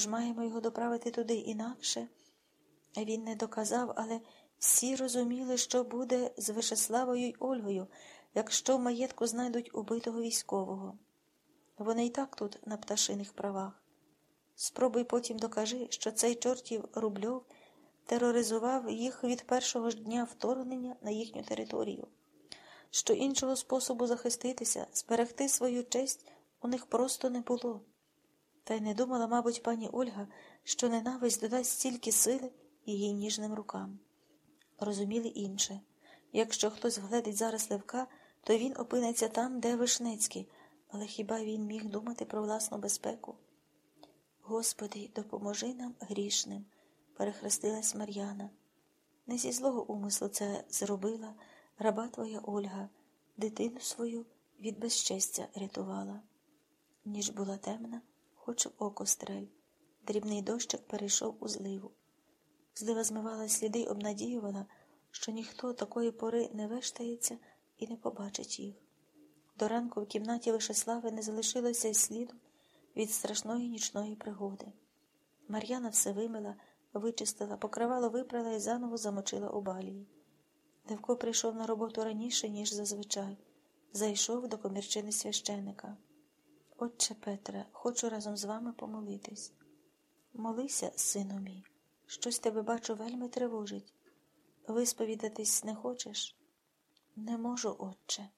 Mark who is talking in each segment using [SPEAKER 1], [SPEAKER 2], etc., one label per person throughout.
[SPEAKER 1] тож маємо його доправити туди інакше. Він не доказав, але всі розуміли, що буде з Вишеславою й Ольгою, якщо в маєтку знайдуть убитого військового. Вони й так тут на пташиних правах. Спробуй потім докажи, що цей чортів Рубльов тероризував їх від першого ж дня вторгнення на їхню територію, що іншого способу захиститися, зберегти свою честь у них просто не було. Та й не думала, мабуть, пані Ольга, що ненависть додасть стільки сили її ніжним рукам. Розуміли інше якщо хтось вгледить зараз Левка, то він опиниться там, де Вишнецький, але хіба він міг думати про власну безпеку? Господи, допоможи нам грішним, перехрестилась Мар'яна. Не зі злого умислу це зробила раба твоя Ольга, дитину свою від безчестя рятувала. Ніж була темна, хоч в око стрель. Дрібний дощик перейшов у зливу. Злива змивала сліди й обнадіювала, що ніхто такої пори не вештається і не побачить їх. До ранку в кімнаті Вишеслави не залишилося й сліду від страшної нічної пригоди. Мар'яна все вимила, вичистила, покривало випрала і заново замочила у балії. Левко прийшов на роботу раніше, ніж зазвичай, зайшов до комірчини священика. Отче Петре, хочу разом з вами помолитись. Молися, сину мій, щось тебе бачу вельми тривожить. Висповідатись не хочеш? Не можу, отче,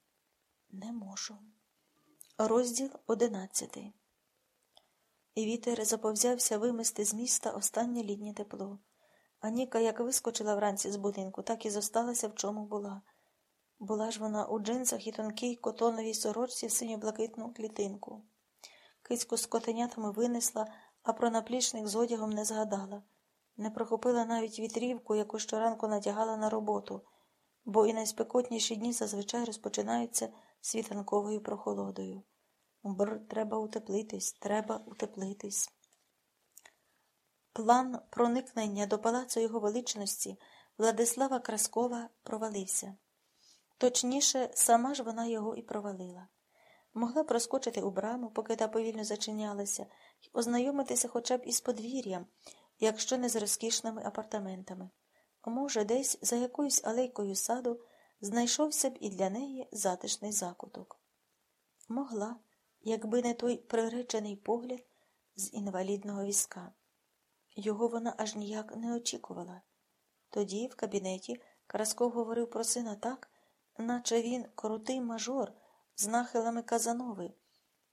[SPEAKER 1] не можу. Розділ одинадцятий. І вітер заповзявся вимести з міста останнє літнє тепло. А Ніка, як вискочила вранці з будинку, так і зосталася в чому була. Була ж вона у джинсах і тонкій котоновій сорочці в синьо-блакитну клітинку. Кицьку з котенятами винесла, а про наплічник з одягом не згадала. Не прохопила навіть вітрівку, яку щоранку надягала на роботу, бо і найспекотніші дні зазвичай розпочинаються світанковою прохолодою. Бр, треба утеплитись, треба утеплитись. План проникнення до палацу його величності Владислава Краскова провалився. Точніше, сама ж вона його і провалила. Могла проскочити у браму, поки та повільно зачинялася, і ознайомитися хоча б із подвір'ям, якщо не з розкішними апартаментами. Може, десь за якоюсь алейкою саду знайшовся б і для неї затишний закуток. Могла, якби не той приречений погляд з інвалідного візка. Його вона аж ніяк не очікувала. Тоді, в кабінеті, Красков говорив про сина так, наче він крутий мажор з нахилами Казанови.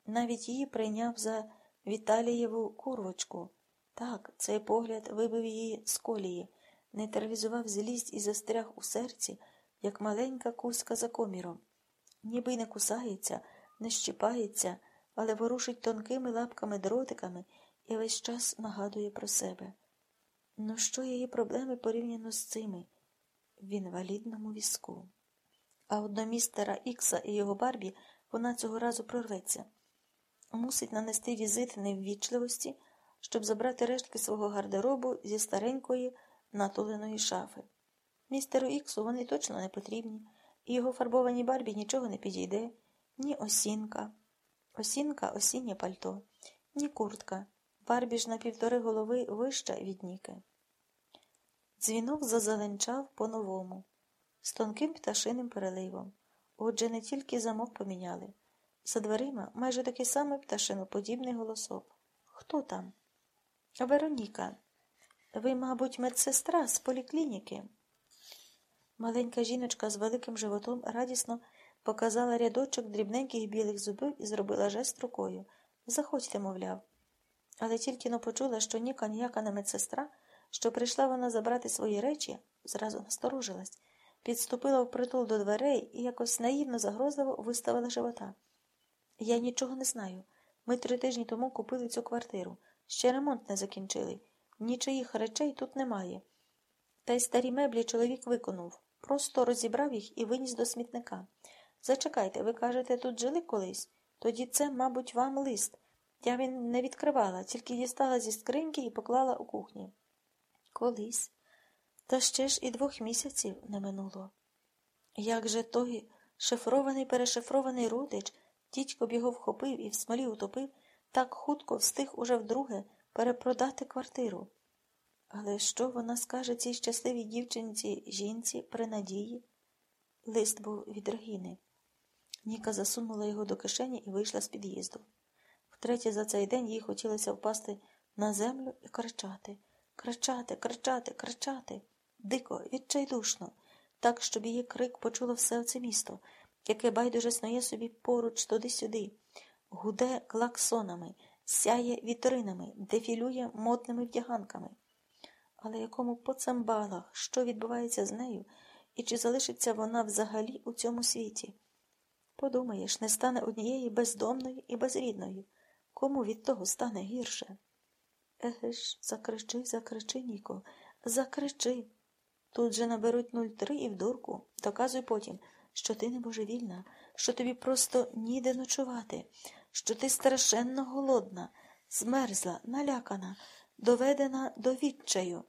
[SPEAKER 1] Навіть її прийняв за Віталієву курвочку. Так, цей погляд вибив її з колії, нейтралізував злість і застряг у серці, як маленька кузька за коміром. Ніби не кусається, не щіпається, але ворушить тонкими лапками дротиками і весь час нагадує про себе. Ну, що її проблеми порівняно з цими в інвалідному візку? А от містера Ікса і його Барбі вона цього разу прорветься. Мусить нанести візит неввічливості, щоб забрати рештки свого гардеробу зі старенької натуленої шафи. Містеру Іксу вони точно не потрібні, і його фарбованій Барбі нічого не підійде, ні осінка. Осінка осіннє пальто, ні куртка. Барбі ж на півтори голови вища від Ніки. Дзвінок зазеленчав по-новому, з тонким пташиним переливом. Отже, не тільки замок поміняли. За дверима майже такий самий пташиноподібний голосок. Хто там? Вероніка. Ви, мабуть, медсестра з поліклініки. Маленька жіночка з великим животом радісно показала рядочок дрібненьких білих зубів і зробила жест рукою. Заходьте, мовляв. Але тільки но почула, що Ніка ніяка не медсестра, що прийшла вона забрати свої речі, зразу насторожилась, підступила впритул до дверей і якось наївно загрозливо виставила живота. Я нічого не знаю. Ми три тижні тому купили цю квартиру. Ще ремонт не закінчили. Нічиїх речей тут немає. Та й старі меблі чоловік виконув. Просто розібрав їх і виніс до смітника. Зачекайте, ви кажете, тут жили колись? Тоді це, мабуть, вам лист. Я він не відкривала, тільки дістала зі скриньки і поклала у кухні. Колись. Та ще ж і двох місяців не минуло. Як же той шифрований перешифрований родич, дідько б його вхопив і в смолі утопив, так хутко встиг уже вдруге перепродати квартиру. Але що вона скаже цій щасливій дівчинці жінці при надії? Лист був від Регіни. Ніка засунула його до кишені і вийшла з під'їзду. Втретє за цей день їй хотілося впасти на землю і кричати, кричати, кричати, кричати, дико, відчайдушно, так, щоб її крик почуло все це місто, яке байдуже снує собі поруч туди-сюди, гуде клаксонами, сяє вітринами, дефілює модними вдяганками. Але якому по цимбалах, що відбувається з нею, і чи залишиться вона взагалі у цьому світі? Подумаєш, не стане однієї бездомної і безрідної. Кому від того стане гірше? Еге ж, закричи, закричи, Ніко, закричи. Тут же наберуть 03 і в дурку. Доказуй потім, що ти не божевільна, що тобі просто ніде ночувати, що ти страшенно голодна, змерзла, налякана, доведена до відчаю.